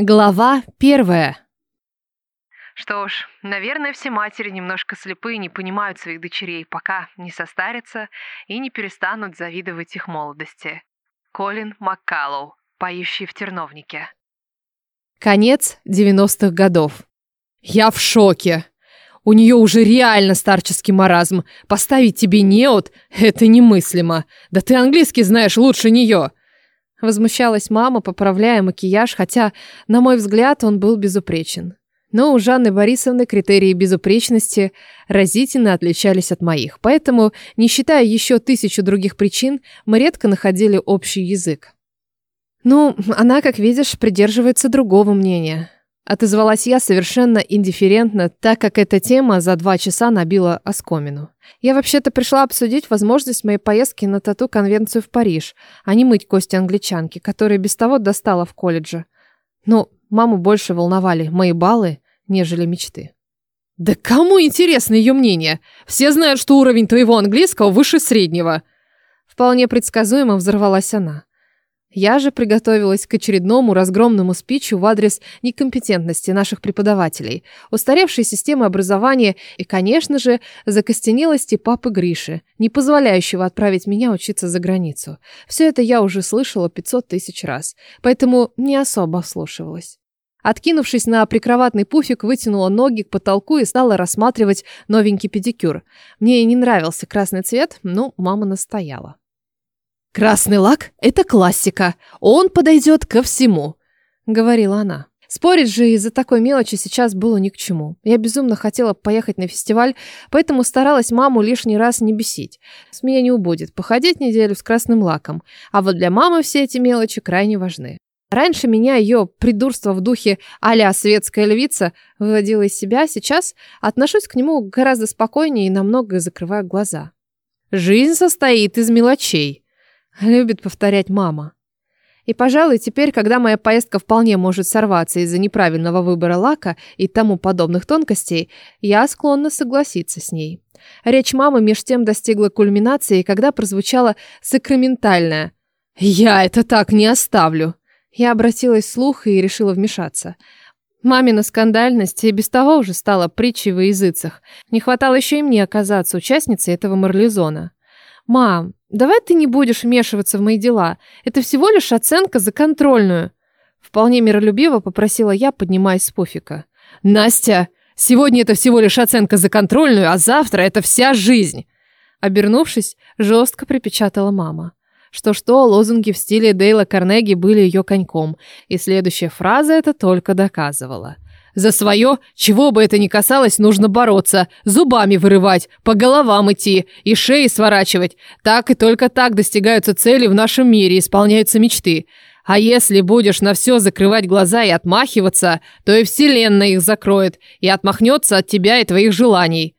Глава первая. Что ж, наверное, все матери немножко слепы и не понимают своих дочерей, пока не состарятся и не перестанут завидовать их молодости. Колин Маккаллоу, поющий в терновнике. Конец 90-х годов. Я в шоке. У нее уже реально старческий маразм. Поставить тебе неот – это немыслимо. Да ты английский знаешь лучше нее. Возмущалась мама, поправляя макияж, хотя, на мой взгляд, он был безупречен. Но у Жанны Борисовны критерии безупречности разительно отличались от моих, поэтому, не считая еще тысячу других причин, мы редко находили общий язык. Ну, она, как видишь, придерживается другого мнения. Отозвалась я совершенно индифферентно, так как эта тема за два часа набила оскомину. Я вообще-то пришла обсудить возможность моей поездки на тату-конвенцию в Париж, а не мыть кости англичанки, которые без того достала в колледже. Но маму больше волновали мои баллы, нежели мечты. «Да кому интересно ее мнение? Все знают, что уровень твоего английского выше среднего!» Вполне предсказуемо взорвалась она. Я же приготовилась к очередному разгромному спичу в адрес некомпетентности наших преподавателей, устаревшей системы образования и, конечно же, закостенелости папы Гриши, не позволяющего отправить меня учиться за границу. Все это я уже слышала 500 тысяч раз, поэтому не особо вслушивалась. Откинувшись на прикроватный пуфик, вытянула ноги к потолку и стала рассматривать новенький педикюр. Мне не нравился красный цвет, но мама настояла. «Красный лак – это классика. Он подойдет ко всему», – говорила она. Спорить же из-за такой мелочи сейчас было ни к чему. Я безумно хотела поехать на фестиваль, поэтому старалась маму лишний раз не бесить. С меня не убудет походить неделю с красным лаком, а вот для мамы все эти мелочи крайне важны. Раньше меня ее придурство в духе а светская львица выводило из себя, сейчас отношусь к нему гораздо спокойнее и намного закрываю глаза. «Жизнь состоит из мелочей», Любит повторять мама. И, пожалуй, теперь, когда моя поездка вполне может сорваться из-за неправильного выбора лака и тому подобных тонкостей, я склонна согласиться с ней. Речь мамы меж тем достигла кульминации, когда прозвучала сакраментальная «Я это так не оставлю!» Я обратилась вслух и решила вмешаться. Мамина скандальность и без того уже стала притчей во языцах. Не хватало еще и мне оказаться участницей этого марлезона. «Мам, давай ты не будешь вмешиваться в мои дела. Это всего лишь оценка за контрольную». Вполне миролюбиво попросила я, поднимаясь с пуфика. «Настя, сегодня это всего лишь оценка за контрольную, а завтра это вся жизнь!» Обернувшись, жестко припечатала мама. Что-что, лозунги в стиле Дейла Карнеги были ее коньком, и следующая фраза это только доказывала – за свое, чего бы это ни касалось, нужно бороться, зубами вырывать, по головам идти и шеи сворачивать. Так и только так достигаются цели в нашем мире, исполняются мечты. А если будешь на все закрывать глаза и отмахиваться, то и вселенная их закроет и отмахнется от тебя и твоих желаний.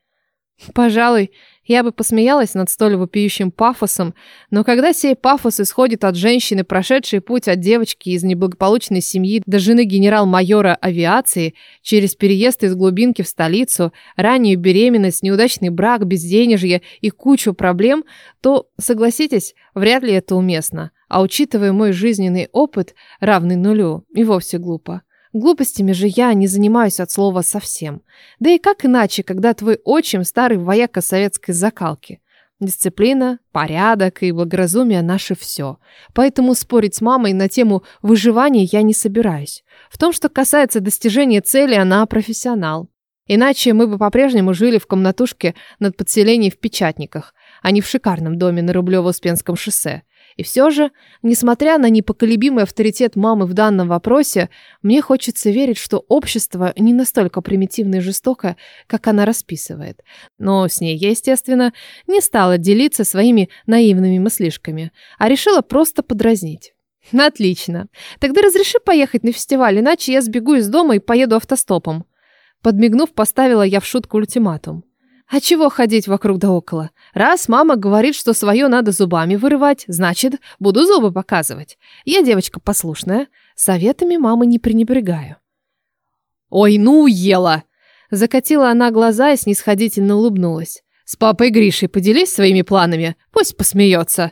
Пожалуй, я бы посмеялась над столь вопиющим пафосом, но когда сей пафос исходит от женщины, прошедшей путь от девочки из неблагополучной семьи до жены генерал-майора авиации, через переезд из глубинки в столицу, раннюю беременность, неудачный брак, безденежье и кучу проблем, то, согласитесь, вряд ли это уместно. А учитывая мой жизненный опыт, равный нулю, и вовсе глупо. Глупостями же я не занимаюсь от слова совсем. Да и как иначе, когда твой отчим старый вояка советской закалки? Дисциплина, порядок и благоразумие – наше все. Поэтому спорить с мамой на тему выживания я не собираюсь. В том, что касается достижения цели, она профессионал. Иначе мы бы по-прежнему жили в комнатушке над подселением в Печатниках, а не в шикарном доме на Рублево-Успенском шоссе. И все же, несмотря на непоколебимый авторитет мамы в данном вопросе, мне хочется верить, что общество не настолько примитивно и жестоко, как она расписывает. Но с ней я, естественно, не стала делиться своими наивными мыслишками, а решила просто подразнить. Отлично. Тогда разреши поехать на фестиваль, иначе я сбегу из дома и поеду автостопом. Подмигнув, поставила я в шутку ультиматум. А чего ходить вокруг да около? Раз мама говорит, что свое надо зубами вырывать, значит, буду зубы показывать. Я девочка послушная, советами мамы не пренебрегаю. Ой, ну ела! Закатила она глаза и снисходительно улыбнулась. С папой Гришей поделись своими планами, пусть посмеется.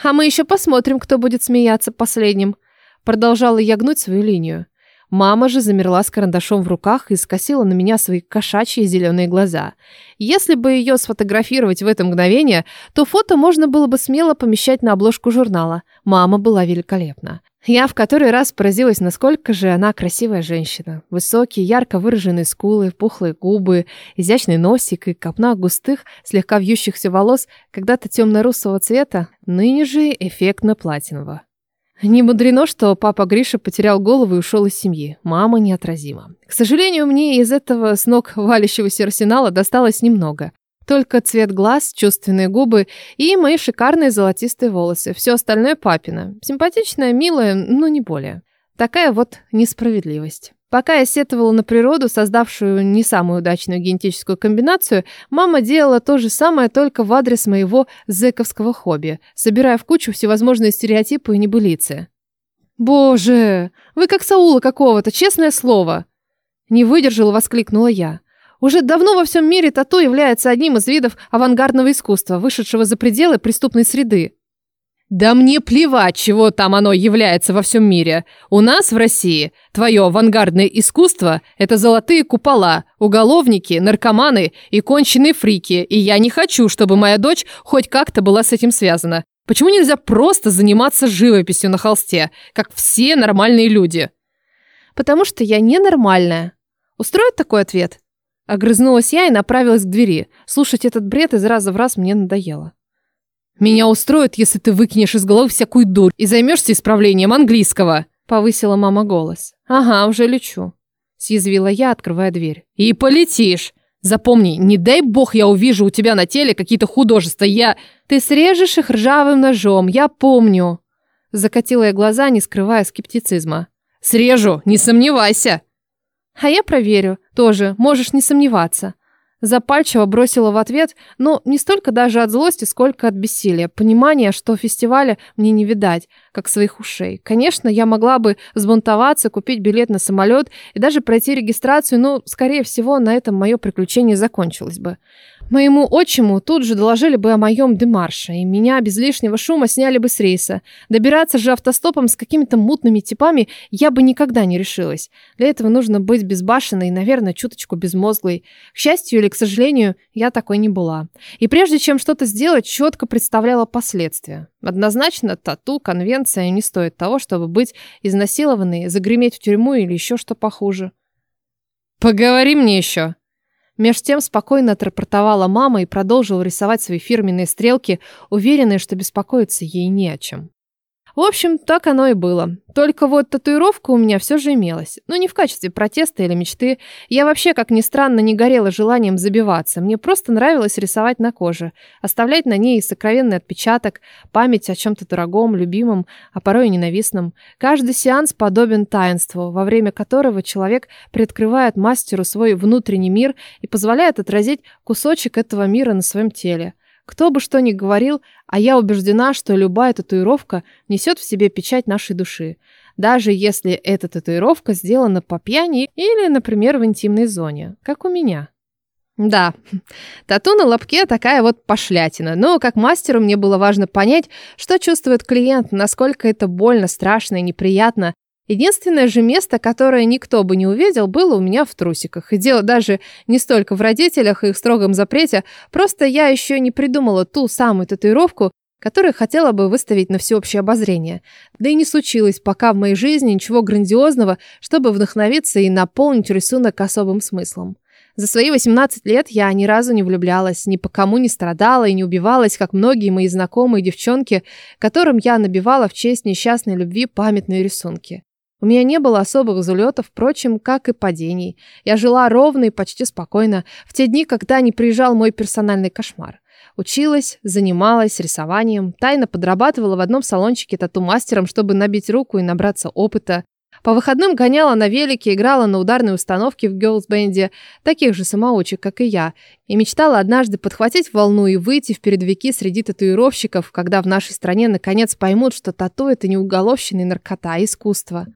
А мы еще посмотрим, кто будет смеяться последним. Продолжала я гнуть свою линию. Мама же замерла с карандашом в руках и скосила на меня свои кошачьи зеленые глаза. Если бы ее сфотографировать в это мгновение, то фото можно было бы смело помещать на обложку журнала. Мама была великолепна. Я в который раз поразилась, насколько же она красивая женщина. Высокие, ярко выраженные скулы, пухлые губы, изящный носик и копна густых, слегка вьющихся волос, когда-то темно-русого цвета, ныне же эффектно-платинового. Не мудрено, что папа Гриша потерял голову и ушел из семьи. Мама неотразима. К сожалению, мне из этого с ног валящегося арсенала досталось немного. Только цвет глаз, чувственные губы и мои шикарные золотистые волосы. Все остальное папина. Симпатичная, милая, но не более. Такая вот несправедливость. Пока я сетовала на природу, создавшую не самую удачную генетическую комбинацию, мама делала то же самое только в адрес моего зэковского хобби, собирая в кучу всевозможные стереотипы и небылицы. «Боже, вы как Саула какого-то, честное слово!» Не выдержала, воскликнула я. Уже давно во всем мире тату является одним из видов авангардного искусства, вышедшего за пределы преступной среды. Да мне плевать, чего там оно является во всем мире. У нас в России твое авангардное искусство – это золотые купола, уголовники, наркоманы и конченые фрики, и я не хочу, чтобы моя дочь хоть как-то была с этим связана. Почему нельзя просто заниматься живописью на холсте, как все нормальные люди? Потому что я ненормальная. Устроит такой ответ? Огрызнулась я и направилась к двери. Слушать этот бред из раза в раз мне надоело. «Меня устроит, если ты выкинешь из головы всякую дурь и займешься исправлением английского», — повысила мама голос. «Ага, уже лечу», — съязвила я, открывая дверь. «И полетишь! Запомни, не дай бог я увижу у тебя на теле какие-то художества, я...» «Ты срежешь их ржавым ножом, я помню», — закатила я глаза, не скрывая скептицизма. «Срежу, не сомневайся!» «А я проверю, тоже, можешь не сомневаться», Запальчиво бросила в ответ, но не столько даже от злости, сколько от бессилия. Понимания, что фестиваля мне не видать, как своих ушей. Конечно, я могла бы взбунтоваться, купить билет на самолет и даже пройти регистрацию, но, скорее всего, на этом мое приключение закончилось бы. Моему отчиму тут же доложили бы о моем демарше, и меня без лишнего шума сняли бы с рейса. Добираться же автостопом с какими-то мутными типами я бы никогда не решилась. Для этого нужно быть безбашенной и, наверное, чуточку безмозглой. К счастью или к сожалению, я такой не была. И прежде чем что-то сделать, четко представляла последствия. Однозначно, тату, конвенция не стоит того, чтобы быть изнасилованной, загреметь в тюрьму или еще что похуже. «Поговори мне еще!» Меж тем спокойно отрапортовала мама и продолжила рисовать свои фирменные стрелки, уверенная, что беспокоиться ей не о чем. В общем, так оно и было. Только вот татуировка у меня все же имелась. Но не в качестве протеста или мечты. Я вообще, как ни странно, не горела желанием забиваться. Мне просто нравилось рисовать на коже. Оставлять на ней сокровенный отпечаток, память о чем-то дорогом, любимом, а порой и ненавистном. Каждый сеанс подобен таинству, во время которого человек приоткрывает мастеру свой внутренний мир и позволяет отразить кусочек этого мира на своем теле. Кто бы что ни говорил, а я убеждена, что любая татуировка несет в себе печать нашей души, даже если эта татуировка сделана по пьяни или, например, в интимной зоне, как у меня. Да, тату на лобке такая вот пошлятина, но как мастеру мне было важно понять, что чувствует клиент, насколько это больно, страшно и неприятно, Единственное же место, которое никто бы не увидел, было у меня в трусиках. И дело даже не столько в родителях и их строгом запрете, просто я еще не придумала ту самую татуировку, которую хотела бы выставить на всеобщее обозрение. Да и не случилось пока в моей жизни ничего грандиозного, чтобы вдохновиться и наполнить рисунок особым смыслом. За свои 18 лет я ни разу не влюблялась, ни по кому не страдала и не убивалась, как многие мои знакомые девчонки, которым я набивала в честь несчастной любви памятные рисунки. У меня не было особых взлетов, впрочем, как и падений. Я жила ровно и почти спокойно в те дни, когда не приезжал мой персональный кошмар. Училась, занималась рисованием, тайно подрабатывала в одном салончике тату-мастером, чтобы набить руку и набраться опыта. По выходным гоняла на велике, играла на ударной установке в герлс-бенде, таких же самоучек, как и я, и мечтала однажды подхватить волну и выйти в передовики среди татуировщиков, когда в нашей стране наконец поймут, что тату – это не уголовщина и наркота, а искусство.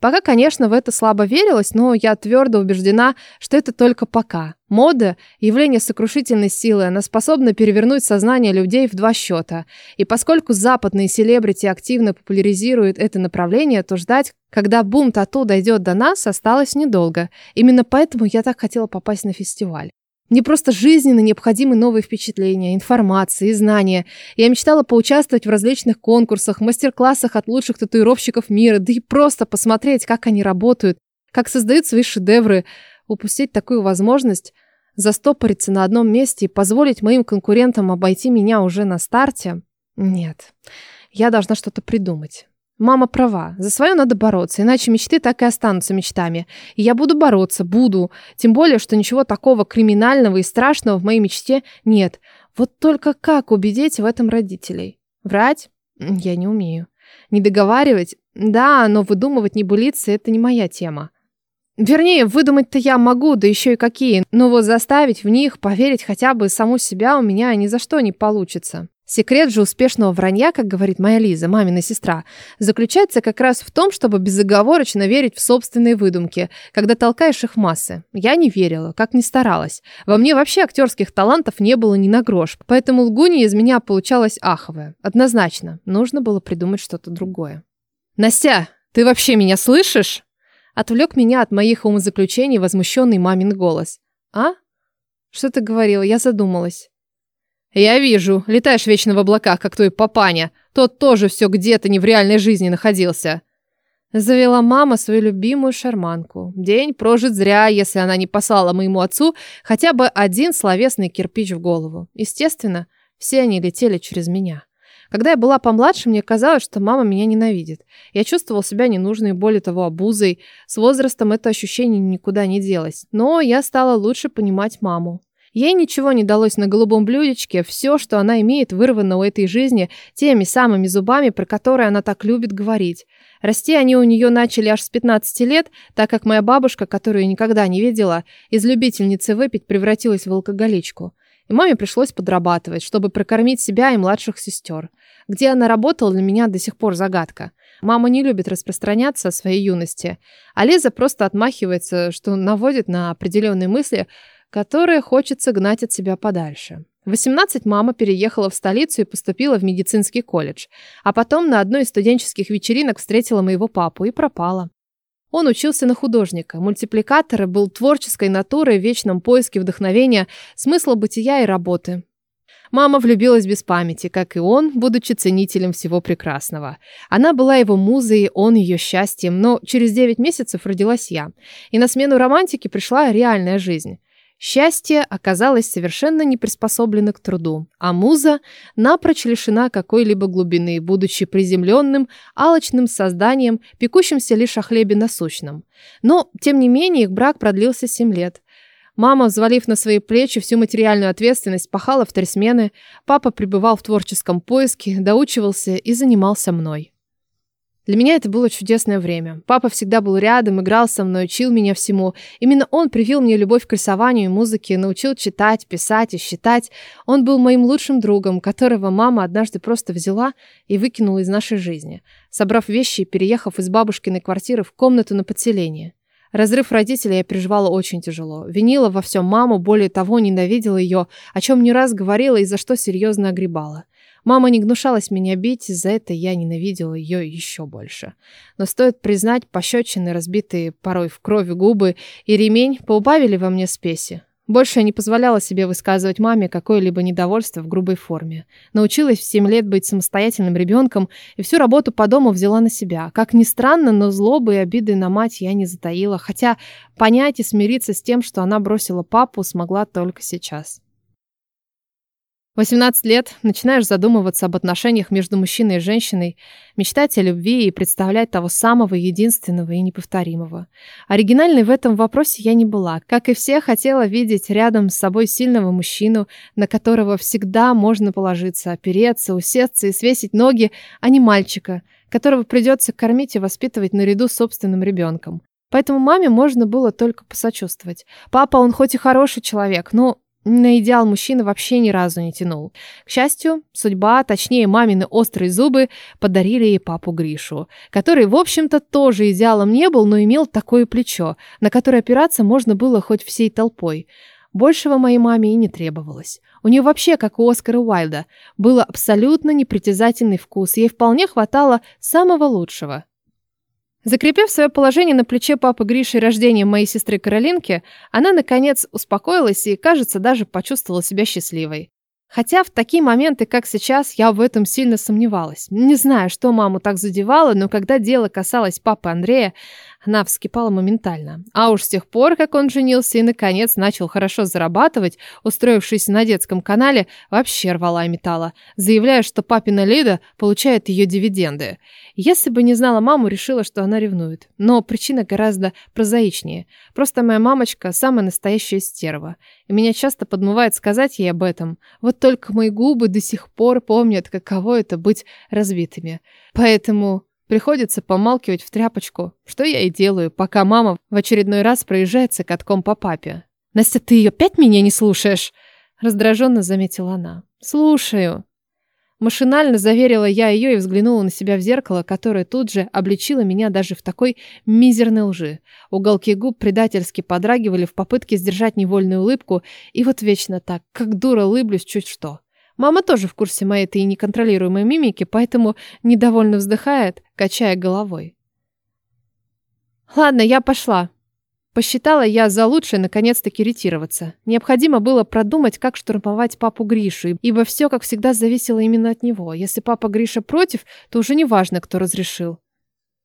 Пока, конечно, в это слабо верилось, но я твердо убеждена, что это только пока. Мода – явление сокрушительной силы, она способна перевернуть сознание людей в два счета. И поскольку западные селебрити активно популяризируют это направление, то ждать, когда бум тату дойдет до нас, осталось недолго. Именно поэтому я так хотела попасть на фестиваль. Мне просто жизненно необходимы новые впечатления, информация знания. Я мечтала поучаствовать в различных конкурсах, мастер-классах от лучших татуировщиков мира, да и просто посмотреть, как они работают, как создают свои шедевры. Упустить такую возможность, застопориться на одном месте и позволить моим конкурентам обойти меня уже на старте? Нет, я должна что-то придумать. Мама права. За свое надо бороться, иначе мечты так и останутся мечтами. И я буду бороться, буду. Тем более, что ничего такого криминального и страшного в моей мечте нет. Вот только как убедить в этом родителей? Врать? Я не умею. Не договаривать? Да, но выдумывать небылицы – это не моя тема. Вернее, выдумать-то я могу, да еще и какие. Но вот заставить в них поверить хотя бы саму себя у меня ни за что не получится. Секрет же успешного вранья, как говорит моя Лиза, мамина сестра, заключается как раз в том, чтобы безоговорочно верить в собственные выдумки, когда толкаешь их массы. Я не верила, как ни старалась. Во мне вообще актерских талантов не было ни на грош, поэтому лгунья из меня получалась аховая. Однозначно, нужно было придумать что-то другое. «Настя, ты вообще меня слышишь?» Отвлек меня от моих умозаключений возмущенный мамин голос. «А? Что ты говорила? Я задумалась». «Я вижу, летаешь вечно в облаках, как твой папаня. Тот тоже все где-то не в реальной жизни находился». Завела мама свою любимую шарманку. День прожит зря, если она не послала моему отцу хотя бы один словесный кирпич в голову. Естественно, все они летели через меня. Когда я была помладше, мне казалось, что мама меня ненавидит. Я чувствовал себя ненужной, более того, обузой. С возрастом это ощущение никуда не делось. Но я стала лучше понимать маму. Ей ничего не далось на голубом блюдечке, все, что она имеет, вырвано у этой жизни теми самыми зубами, про которые она так любит говорить. Расти они у нее начали аж с 15 лет, так как моя бабушка, которую никогда не видела, из любительницы выпить превратилась в алкоголичку. И маме пришлось подрабатывать, чтобы прокормить себя и младших сестер. Где она работала, для меня до сих пор загадка. Мама не любит распространяться о своей юности, а Лиза просто отмахивается, что наводит на определенные мысли – которые хочется гнать от себя подальше. В 18 мама переехала в столицу и поступила в медицинский колледж, а потом на одной из студенческих вечеринок встретила моего папу и пропала. Он учился на художника, мультипликатора, был творческой натурой в вечном поиске вдохновения, смысла бытия и работы. Мама влюбилась без памяти, как и он, будучи ценителем всего прекрасного. Она была его музой, он ее счастьем, но через 9 месяцев родилась я. И на смену романтике пришла реальная жизнь. Счастье оказалось совершенно не приспособлено к труду, а муза напрочь лишена какой-либо глубины, будучи приземленным, алчным созданием, пекущимся лишь о хлебе насущном. Но, тем не менее, их брак продлился семь лет. Мама, взвалив на свои плечи всю материальную ответственность, пахала в три смены, папа пребывал в творческом поиске, доучивался и занимался мной. Для меня это было чудесное время. Папа всегда был рядом, играл со мной, учил меня всему. Именно он привил мне любовь к рисованию и музыке, научил читать, писать и считать. Он был моим лучшим другом, которого мама однажды просто взяла и выкинула из нашей жизни, собрав вещи и переехав из бабушкиной квартиры в комнату на подселение. Разрыв родителей я переживала очень тяжело. Винила во всем маму, более того, ненавидела ее, о чем не раз говорила и за что серьезно огребала. Мама не гнушалась меня бить, из-за этого я ненавидела ее еще больше. Но стоит признать, пощечины, разбитые порой в крови губы и ремень поубавили во мне спеси. Больше я не позволяла себе высказывать маме какое-либо недовольство в грубой форме. Научилась в 7 лет быть самостоятельным ребенком и всю работу по дому взяла на себя. Как ни странно, но злобы и обиды на мать я не затаила, хотя понять и смириться с тем, что она бросила папу, смогла только сейчас. 18 лет начинаешь задумываться об отношениях между мужчиной и женщиной, мечтать о любви и представлять того самого единственного и неповторимого. Оригинальной в этом вопросе я не была. Как и все, хотела видеть рядом с собой сильного мужчину, на которого всегда можно положиться, опереться, усесться и свесить ноги, а не мальчика, которого придется кормить и воспитывать наряду с собственным ребенком. Поэтому маме можно было только посочувствовать. Папа, он хоть и хороший человек, но на идеал мужчины вообще ни разу не тянул. К счастью, судьба, точнее мамины острые зубы, подарили ей папу Гришу, который, в общем-то, тоже идеалом не был, но имел такое плечо, на которое опираться можно было хоть всей толпой. Большего моей маме и не требовалось. У нее вообще, как у Оскара Уайльда, был абсолютно непритязательный вкус, ей вполне хватало самого лучшего. Закрепив свое положение на плече папы Гриши рождением моей сестры Каролинки, она, наконец, успокоилась и, кажется, даже почувствовала себя счастливой. Хотя в такие моменты, как сейчас, я в этом сильно сомневалась. Не знаю, что маму так задевало, но когда дело касалось папы Андрея, она вскипала моментально. А уж с тех пор, как он женился и, наконец, начал хорошо зарабатывать, устроившись на детском канале, вообще рвала и металла, заявляя, что папина Лида получает ее дивиденды. Если бы не знала маму, решила, что она ревнует. Но причина гораздо прозаичнее. Просто моя мамочка самая настоящая стерва. И меня часто подмывает сказать ей об этом. Вот только мои губы до сих пор помнят, каково это быть разбитыми. Поэтому Приходится помалкивать в тряпочку, что я и делаю, пока мама в очередной раз проезжается катком по папе. «Настя, ты опять меня не слушаешь?» Раздраженно заметила она. «Слушаю». Машинально заверила я ее и взглянула на себя в зеркало, которое тут же обличило меня даже в такой мизерной лжи. Уголки губ предательски подрагивали в попытке сдержать невольную улыбку, и вот вечно так, как дура улыблюсь чуть что. Мама тоже в курсе моей этой неконтролируемой мимики, поэтому недовольно вздыхает, качая головой. «Ладно, я пошла». Посчитала я за лучшее наконец-таки ретироваться. Необходимо было продумать, как штурмовать папу Гришу, ибо все, как всегда, зависело именно от него. Если папа Гриша против, то уже не важно, кто разрешил.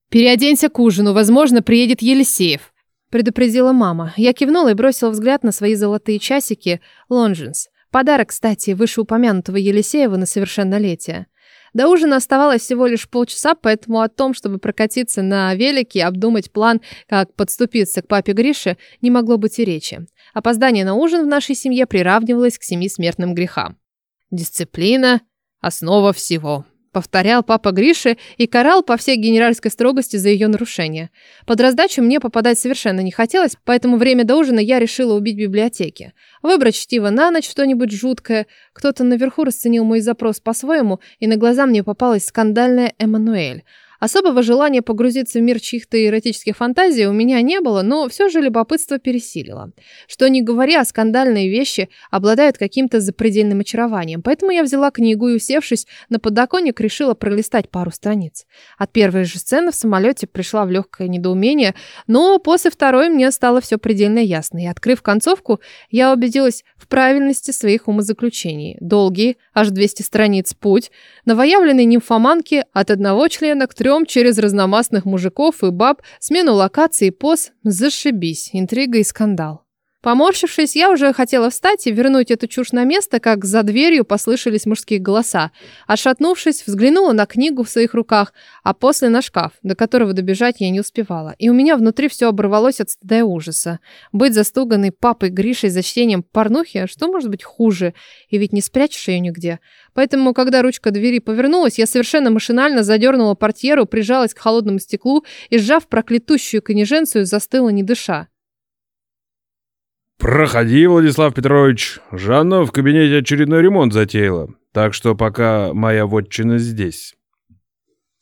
«Переоденься к ужину, возможно, приедет Елисеев», предупредила мама. Я кивнула и бросила взгляд на свои золотые часики Лонжинс. Подарок, кстати, вышеупомянутого Елисеева на совершеннолетие. До ужина оставалось всего лишь полчаса, поэтому о том, чтобы прокатиться на велике и обдумать план, как подступиться к папе Грише, не могло быть и речи. Опоздание на ужин в нашей семье приравнивалось к семи смертным грехам. Дисциплина – основа всего повторял папа Гриши и карал по всей генеральской строгости за ее нарушение. Под раздачу мне попадать совершенно не хотелось, поэтому время до ужина я решила убить библиотеки. Выбрать чтиво на ночь что-нибудь жуткое. Кто-то наверху расценил мой запрос по-своему, и на глаза мне попалась скандальная Эммануэль – Особого желания погрузиться в мир чьих-то эротических фантазий у меня не было, но все же любопытство пересилило. Что не говоря, скандальные вещи обладают каким-то запредельным очарованием, поэтому я взяла книгу и, усевшись на подоконник, решила пролистать пару страниц. От первой же сцены в самолете пришла в легкое недоумение, но после второй мне стало все предельно ясно, и, открыв концовку, я убедилась в правильности своих умозаключений. Долгий, аж 200 страниц путь, новоявленной нимфоманки от одного члена к трем через разномастных мужиков и баб, смену локаций и поз, зашибись, интрига и скандал. Поморщившись, я уже хотела встать и вернуть эту чушь на место, как за дверью послышались мужские голоса. Отшатнувшись, взглянула на книгу в своих руках, а после на шкаф, до которого добежать я не успевала. И у меня внутри все оборвалось от стыда и ужаса. Быть застуганной папой Гришей за чтением порнухи, что может быть хуже? И ведь не спрячешь ее нигде. Поэтому, когда ручка двери повернулась, я совершенно машинально задернула портьеру, прижалась к холодному стеклу и, сжав проклятущую конеженцию, застыла не дыша. «Проходи, Владислав Петрович. Жанна в кабинете очередной ремонт затеяла, так что пока моя вотчина здесь».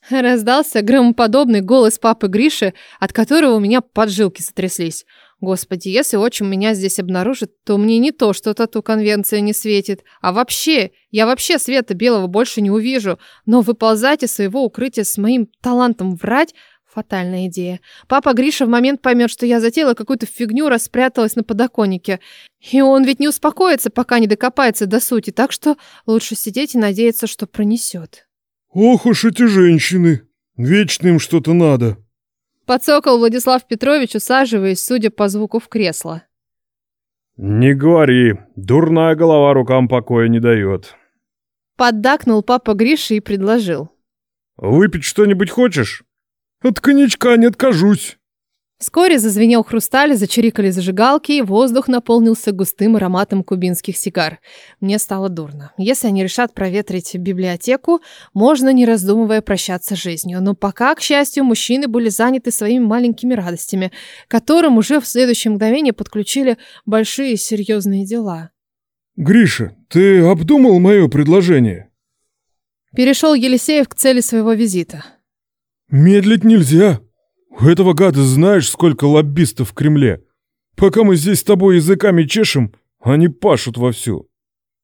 Раздался громоподобный голос папы Гриши, от которого у меня поджилки сотряслись. Господи, если отчим меня здесь обнаружит, то мне не то, что тату конвенция не светит, а вообще, я вообще света белого больше не увижу, но выползать из своего укрытия с моим талантом врать Фатальная идея. Папа Гриша в момент поймет, что я затеяла какую-то фигню, распряталась на подоконнике. И он ведь не успокоится, пока не докопается до сути, так что лучше сидеть и надеяться, что пронесет. Ох уж эти женщины. Вечно им что-то надо. Подсокол Владислав Петрович, усаживаясь, судя по звуку, в кресло. Не говори. Дурная голова рукам покоя не дает. Поддакнул папа Гриша и предложил. Выпить что-нибудь хочешь? От коньячка не откажусь. Вскоре зазвенел хрусталь, зачирикали зажигалки, и воздух наполнился густым ароматом кубинских сигар. Мне стало дурно. Если они решат проветрить библиотеку, можно, не раздумывая, прощаться с жизнью. Но пока, к счастью, мужчины были заняты своими маленькими радостями, которым уже в следующее мгновение подключили большие серьезные дела. Гриша, ты обдумал мое предложение? Перешел Елисеев к цели своего визита. Медлить нельзя. У этого гада знаешь, сколько лоббистов в Кремле. Пока мы здесь с тобой языками чешем, они пашут вовсю.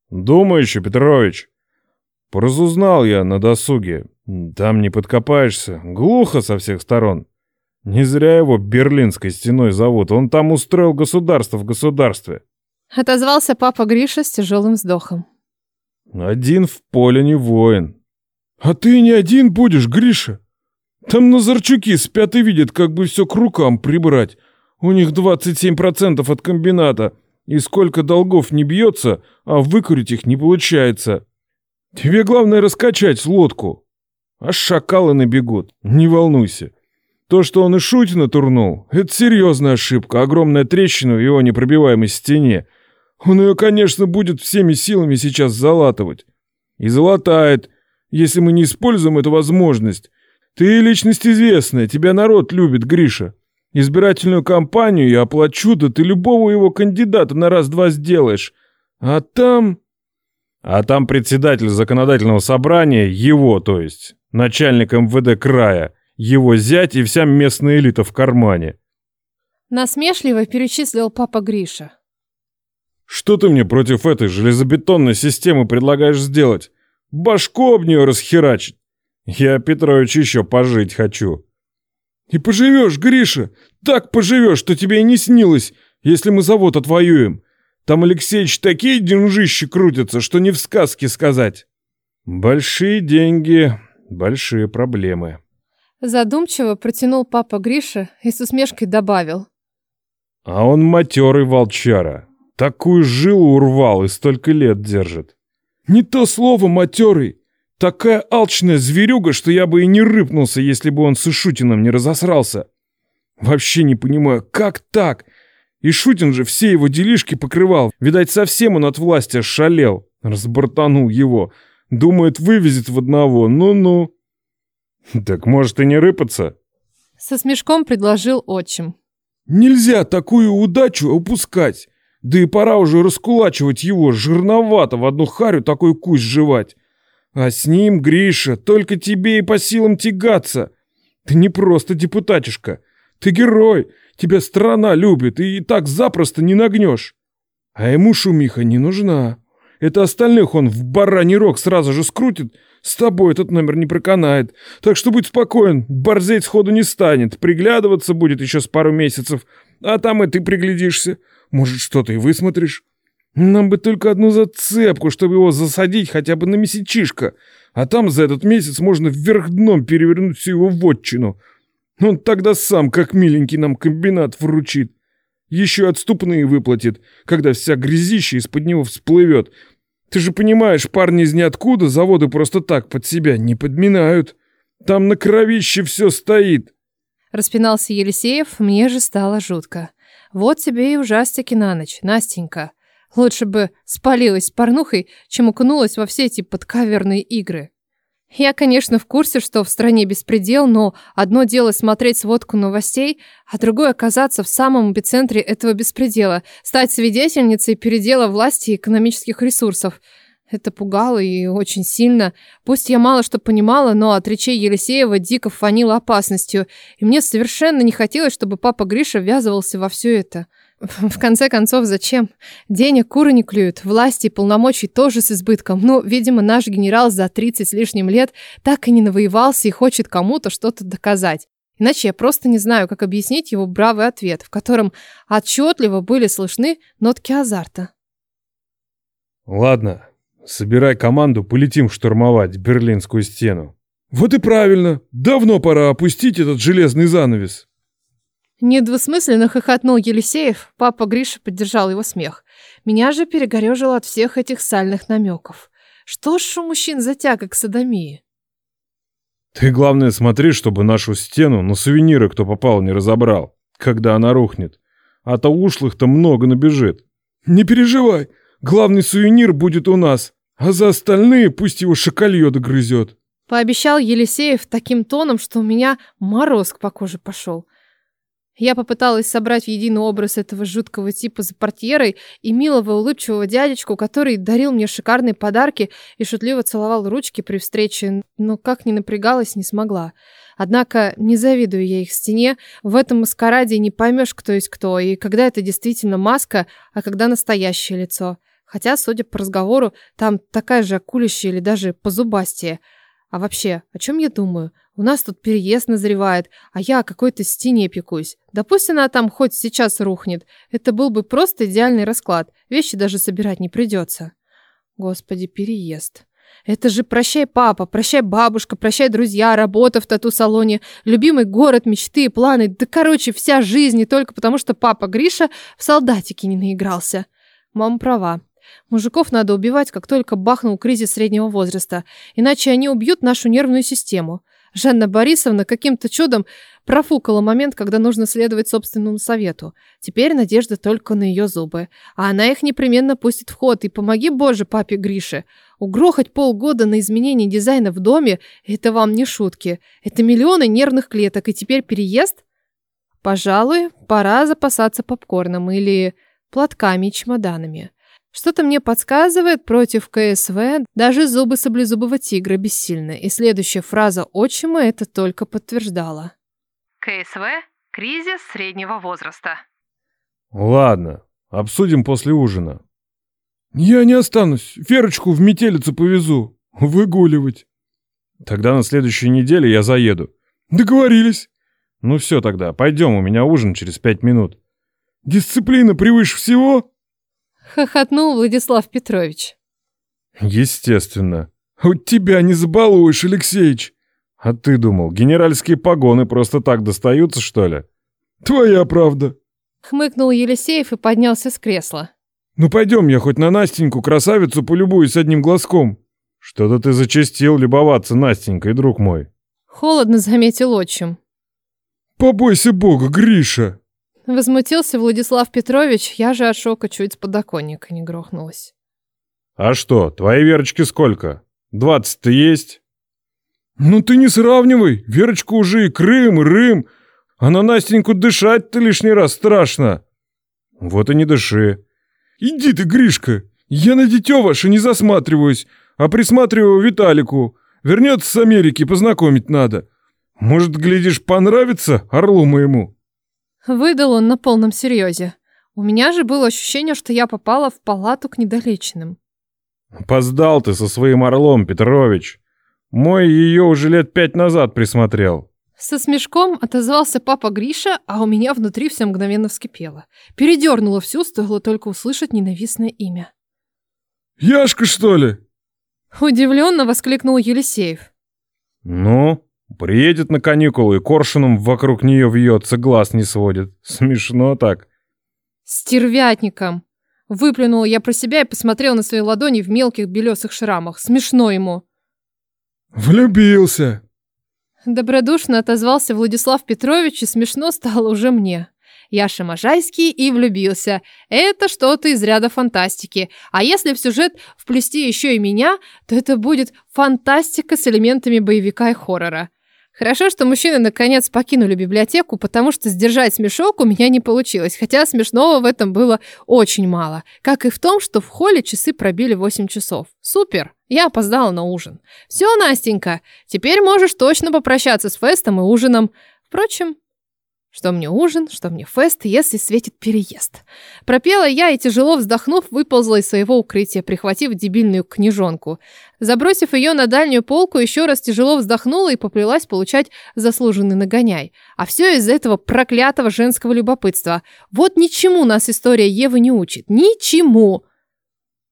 Думай еще, Петрович. Поразузнал я на досуге. Там не подкопаешься. Глухо со всех сторон. Не зря его Берлинской стеной зовут. Он там устроил государство в государстве. Отозвался папа Гриша с тяжелым вздохом. Один в поле не воин. А ты не один будешь, Гриша. Там Назарчуки спят и видят, как бы все к рукам прибрать. У них 27% от комбината. И сколько долгов не бьется, а выкурить их не получается. Тебе главное раскачать лодку. А шакалы набегут, не волнуйся. То, что он и Шутина турнул, это серьезная ошибка, огромная трещина в его непробиваемой стене. Он ее, конечно, будет всеми силами сейчас залатывать. И залатает, если мы не используем эту возможность. Ты личность известная, тебя народ любит, Гриша. Избирательную кампанию я оплачу, да ты любого его кандидата на раз-два сделаешь. А там... А там председатель законодательного собрания, его, то есть, начальник МВД края, его зять и вся местная элита в кармане. Насмешливо перечислил папа Гриша. Что ты мне против этой железобетонной системы предлагаешь сделать? Башку об нее расхерачить? Я, Петрович, еще пожить хочу. И поживешь, Гриша, так поживешь, что тебе и не снилось, если мы завод отвоюем. Там, Алексеич, такие деньжищи крутятся, что не в сказке сказать. Большие деньги, большие проблемы. Задумчиво протянул папа Гриша и с усмешкой добавил. А он матерый волчара. Такую жилу урвал и столько лет держит. Не то слово матерый. Такая алчная зверюга, что я бы и не рыпнулся, если бы он с Ишутиным не разосрался. Вообще не понимаю, как так? И Шутин же все его делишки покрывал. Видать, совсем он от власти шалел. Разбортанул его. Думает, вывезет в одного. Ну-ну. Так может и не рыпаться? Со смешком предложил отчим. Нельзя такую удачу упускать. Да и пора уже раскулачивать его. Жирновато в одну харю такой кусь жевать. А с ним, Гриша, только тебе и по силам тягаться. Ты не просто депутатишка. Ты герой. Тебя страна любит, и так запросто не нагнешь. А ему шумиха не нужна. Это остальных он в бараний рог сразу же скрутит. С тобой этот номер не проканает. Так что будь спокоен, борзеть сходу не станет. Приглядываться будет еще с пару месяцев. А там и ты приглядишься. Может, что-то и высмотришь. Нам бы только одну зацепку, чтобы его засадить хотя бы на месячишко. А там за этот месяц можно вверх дном перевернуть всю его вотчину. Он тогда сам, как миленький, нам комбинат вручит. Еще отступные выплатит, когда вся грязища из-под него всплывет. Ты же понимаешь, парни из ниоткуда заводы просто так под себя не подминают. Там на кровище все стоит. Распинался Елисеев, мне же стало жутко. Вот тебе и ужастики на ночь, Настенька. Лучше бы спалилась с порнухой, чем окунулась во все эти подковерные игры. Я, конечно, в курсе, что в стране беспредел, но одно дело смотреть сводку новостей, а другое оказаться в самом эпицентре этого беспредела, стать свидетельницей передела власти и экономических ресурсов. Это пугало и очень сильно. Пусть я мало что понимала, но от речей Елисеева дико фанило опасностью, и мне совершенно не хотелось, чтобы папа Гриша ввязывался во все это. В конце концов, зачем? Денег куры не клюют, власти и полномочий тоже с избытком. Ну, видимо, наш генерал за 30 с лишним лет так и не навоевался и хочет кому-то что-то доказать. Иначе я просто не знаю, как объяснить его бравый ответ, в котором отчетливо были слышны нотки азарта. Ладно, собирай команду, полетим штурмовать Берлинскую стену. Вот и правильно. Давно пора опустить этот железный занавес. Недвусмысленно хохотнул Елисеев, папа Гриша поддержал его смех. Меня же перегорежило от всех этих сальных намеков. Что ж у мужчин за тяга к садомии? Ты, главное, смотри, чтобы нашу стену на сувениры кто попал не разобрал, когда она рухнет. А то ушлых-то много набежит. Не переживай, главный сувенир будет у нас, а за остальные пусть его шакалье догрызет. Пообещал Елисеев таким тоном, что у меня мороз по коже пошел. Я попыталась собрать в единый образ этого жуткого типа за портьерой и милого улыбчивого дядечку, который дарил мне шикарные подарки и шутливо целовал ручки при встрече, но как ни напрягалась, не смогла. Однако не завидую я их стене, в этом маскараде не поймешь, кто есть кто, и когда это действительно маска, а когда настоящее лицо. Хотя, судя по разговору, там такая же акулищая или даже позубастее. А вообще, о чем я думаю? У нас тут переезд назревает, а я о какой-то стене пекусь. Да пусть она там хоть сейчас рухнет. Это был бы просто идеальный расклад. Вещи даже собирать не придется. Господи, переезд. Это же прощай папа, прощай бабушка, прощай друзья, работа в тату-салоне, любимый город, мечты, планы. Да короче, вся жизнь не только потому, что папа Гриша в солдатике не наигрался. Мама права. Мужиков надо убивать, как только бахнул кризис среднего возраста, иначе они убьют нашу нервную систему. Жанна Борисовна каким-то чудом профукала момент, когда нужно следовать собственному совету. Теперь надежда только на ее зубы. А она их непременно пустит в ход. И помоги, Боже, папе Грише. Угрохать полгода на изменение дизайна в доме – это вам не шутки. Это миллионы нервных клеток. И теперь переезд? Пожалуй, пора запасаться попкорном или платками и чемоданами. Что-то мне подсказывает, против КСВ даже зубы саблезубого тигра бессильны, и следующая фраза отчима это только подтверждала. КСВ – кризис среднего возраста. Ладно, обсудим после ужина. Я не останусь, Верочку в метелицу повезу, выгуливать. Тогда на следующей неделе я заеду. Договорились. Ну все тогда, пойдем, у меня ужин через пять минут. Дисциплина превыше всего? Хохотнул Владислав Петрович. Естественно. У тебя не забалуешь, Алексеич. А ты думал, генеральские погоны просто так достаются, что ли? Твоя правда. Хмыкнул Елисеев и поднялся с кресла. Ну пойдем, я хоть на Настеньку, красавицу, полюбуюсь одним глазком. Что-то ты зачастил любоваться Настенькой, друг мой. Холодно заметил отчим. Побойся бога, Гриша. Возмутился Владислав Петрович, я же от шока чуть с подоконника не грохнулась. А что, твоей Верочке сколько? Двадцать-то есть? Ну ты не сравнивай, Верочка уже и Крым, и Рым, а на Настеньку дышать-то лишний раз страшно. Вот и не дыши. Иди ты, Гришка, я на дитё ваше не засматриваюсь, а присматриваю Виталику. Вернется с Америки, познакомить надо. Может, глядишь, понравится орлу моему. Выдал он на полном серьезе. У меня же было ощущение, что я попала в палату к недолеченным. Поздал ты со своим орлом, Петрович. Мой ее уже лет пять назад присмотрел. Со смешком отозвался папа Гриша, а у меня внутри все мгновенно вскипело. Передернуло всю, стоило только услышать ненавистное имя. «Яшка, что ли?» Удивленно воскликнул Елисеев. «Ну, Приедет на каникулы и коршуном вокруг нее вьется, глаз не сводит. Смешно так. Стервятником. Выплюнула я про себя и посмотрел на свои ладони в мелких белесых шрамах. Смешно ему. Влюбился. Добродушно отозвался Владислав Петрович, и смешно стало уже мне. Яша Можайский и влюбился. Это что-то из ряда фантастики. А если в сюжет вплести еще и меня, то это будет фантастика с элементами боевика и хоррора. Хорошо, что мужчины наконец покинули библиотеку, потому что сдержать смешок у меня не получилось, хотя смешного в этом было очень мало. Как и в том, что в холле часы пробили 8 часов. Супер! Я опоздала на ужин. Все, Настенька, теперь можешь точно попрощаться с фестом и ужином. Впрочем, что мне ужин, что мне фест, если светит переезд. Пропела я и, тяжело вздохнув, выползла из своего укрытия, прихватив дебильную книжонку. Забросив ее на дальнюю полку, еще раз тяжело вздохнула и поплелась получать заслуженный нагоняй. А все из-за этого проклятого женского любопытства. Вот ничему нас история Евы не учит. Ничему!